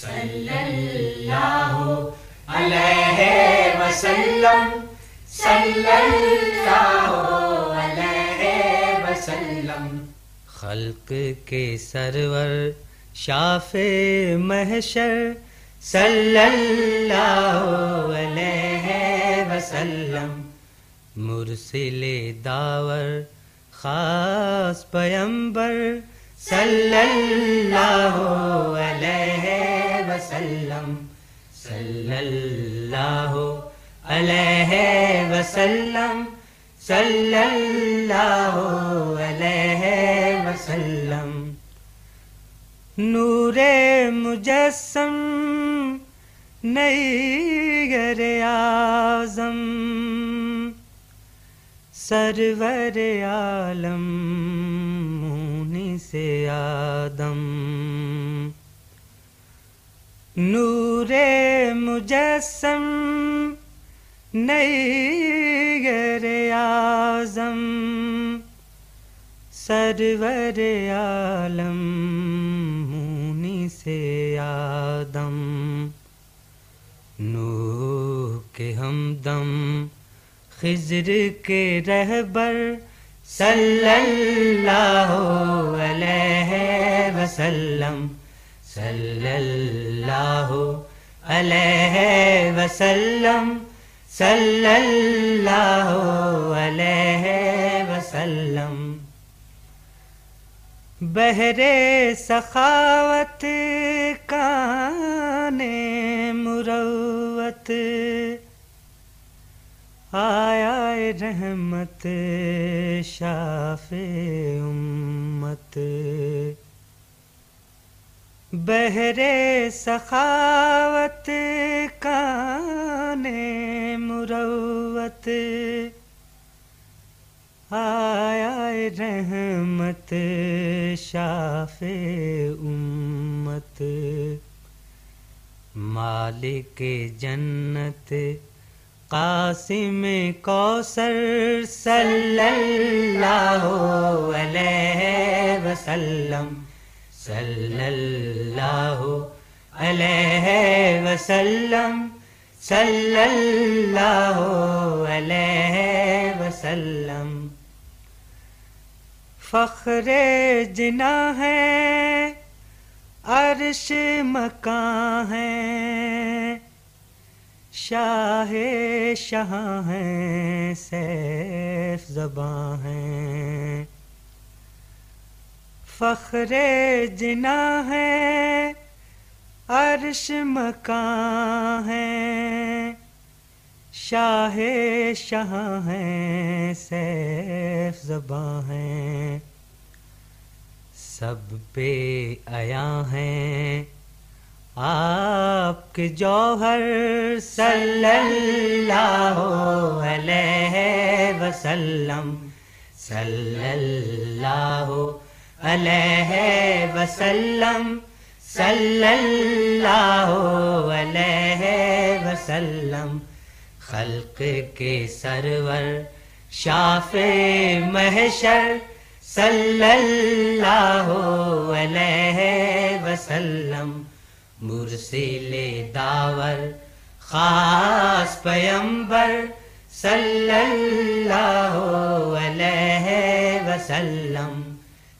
صلی اللہ علیہ وسلم. صلی اللہ علیہ وسلم. خلق کے سرور، شاف محشر. صلی اللہ علیہ وسلم. مرسل داور، خاص پیمبر. صلی اللہ علیہ وسلم. صلی اللہ علیہ وسلم. صلی اللہ علیہ وسلم. نور مجسم، نئی گر اعظم. سرور عالم مونی سے آدم. نور مجسم نئی گر اعظم، سرور عالم مونی سے آدم۔ نو کے ہمدم خضر کے رہبر، صلی اللہ علیہ وسلم۔ صلی اللہ علیہ وسلم صلی اللہ علیہ وسلم۔ بہرے سخاوت کان مروت، آیا رحمت شاف امت۔ بہرے سخاوت کان مروت آیا رحمت شاف امت مالک جنت قاسم کوثر صلی اللہ علیہ وسلم صلی اللہ علیہ وسلم صلی اللہ علیہ وسلم۔ فخر جنا ہے، عرش مکان ہے۔ شاہ شاہ ہیں، سیف زباں ہیں۔ فخر جنا ہے، عرش مکان ہے۔ شاہ شاہ ہیں سیف زباں ہیں سب پہ آیا ہیں آپ کے جوہر صلی اللہ علیہ وسلم۔ صلی اللہ علیہ وسلم صلی اللہ علیہ وسلم. خلق کے سرور شاف محشر صلی اللہ علیہ وسلم. مرسل داور خاص پیمبر صلی اللہ علیہ وسلم.